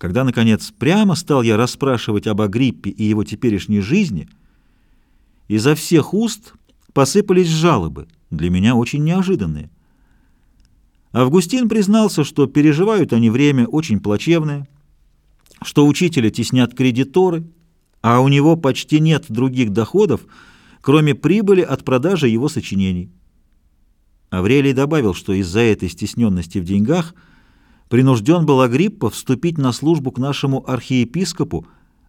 Когда, наконец, прямо стал я расспрашивать об Агриппе и его теперешней жизни, изо всех уст посыпались жалобы, для меня очень неожиданные. Августин признался, что переживают они время очень плачевное, что учителя теснят кредиторы, а у него почти нет других доходов, кроме прибыли от продажи его сочинений. Аврелий добавил, что из-за этой стесненности в деньгах принужден был Агриппа вступить на службу к нашему архиепископу,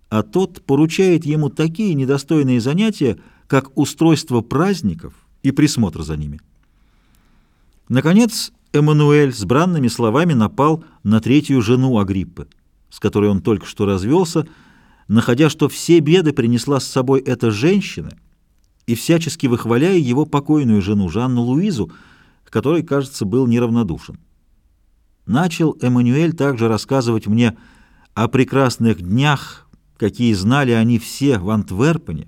а тот поручает ему такие недостойные занятия, как устройство праздников и присмотр за ними. Наконец, Эммануэль с бранными словами напал на третью жену Агриппы, с которой он только что развелся, находя, что все беды принесла с собой эта женщина, и всячески выхваляя его покойную жену Жанну Луизу, которой, кажется, был неравнодушен. Начал Эммануэль также рассказывать мне о прекрасных днях, какие знали они все в Антверпене,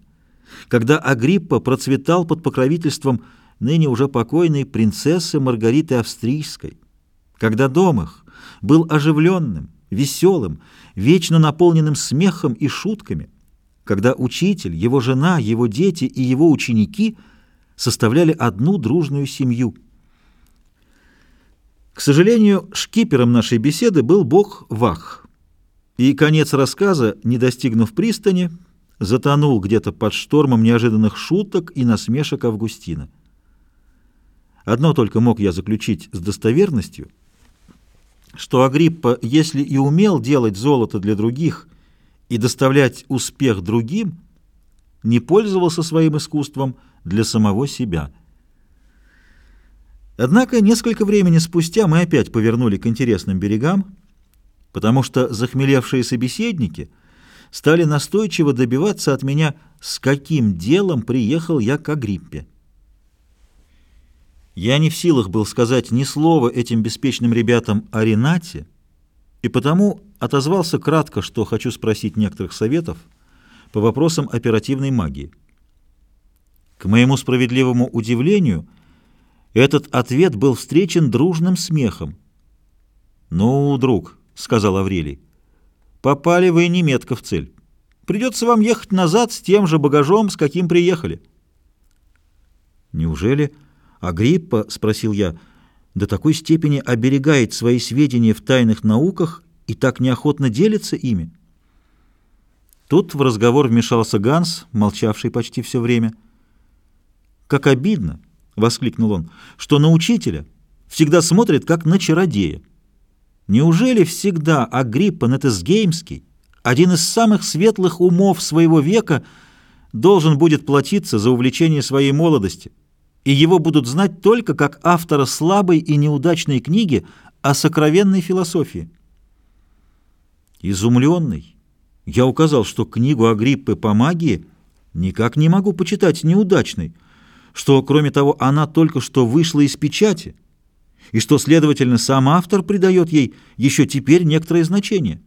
когда Агриппа процветал под покровительством ныне уже покойной принцессы Маргариты Австрийской, когда дом их был оживленным, веселым, вечно наполненным смехом и шутками, когда учитель, его жена, его дети и его ученики составляли одну дружную семью. К сожалению, шкипером нашей беседы был бог Вах, и конец рассказа, не достигнув пристани, затонул где-то под штормом неожиданных шуток и насмешек Августина. Одно только мог я заключить с достоверностью, что Агриппа, если и умел делать золото для других и доставлять успех другим, не пользовался своим искусством для самого себя. Однако несколько времени спустя мы опять повернули к интересным берегам, потому что захмелевшие собеседники стали настойчиво добиваться от меня, с каким делом приехал я к Агриппе. Я не в силах был сказать ни слова этим беспечным ребятам о Ренате, и потому отозвался кратко, что хочу спросить некоторых советов по вопросам оперативной магии. К моему справедливому удивлению, этот ответ был встречен дружным смехом. «Ну, друг», — сказал Аврелий, — «попали вы неметко в цель. Придется вам ехать назад с тем же багажом, с каким приехали». «Неужели...» Агриппа, — спросил я, — до такой степени оберегает свои сведения в тайных науках и так неохотно делится ими? Тут в разговор вмешался Ганс, молчавший почти все время. «Как обидно!» — воскликнул он, — что на учителя всегда смотрит, как на чародея. Неужели всегда Агриппа Нетесгеймский, один из самых светлых умов своего века, должен будет платиться за увлечение своей молодости?» и его будут знать только как автора слабой и неудачной книги о сокровенной философии. Изумленный, я указал, что книгу Агриппы по магии никак не могу почитать неудачной, что, кроме того, она только что вышла из печати, и что, следовательно, сам автор придает ей еще теперь некоторое значение.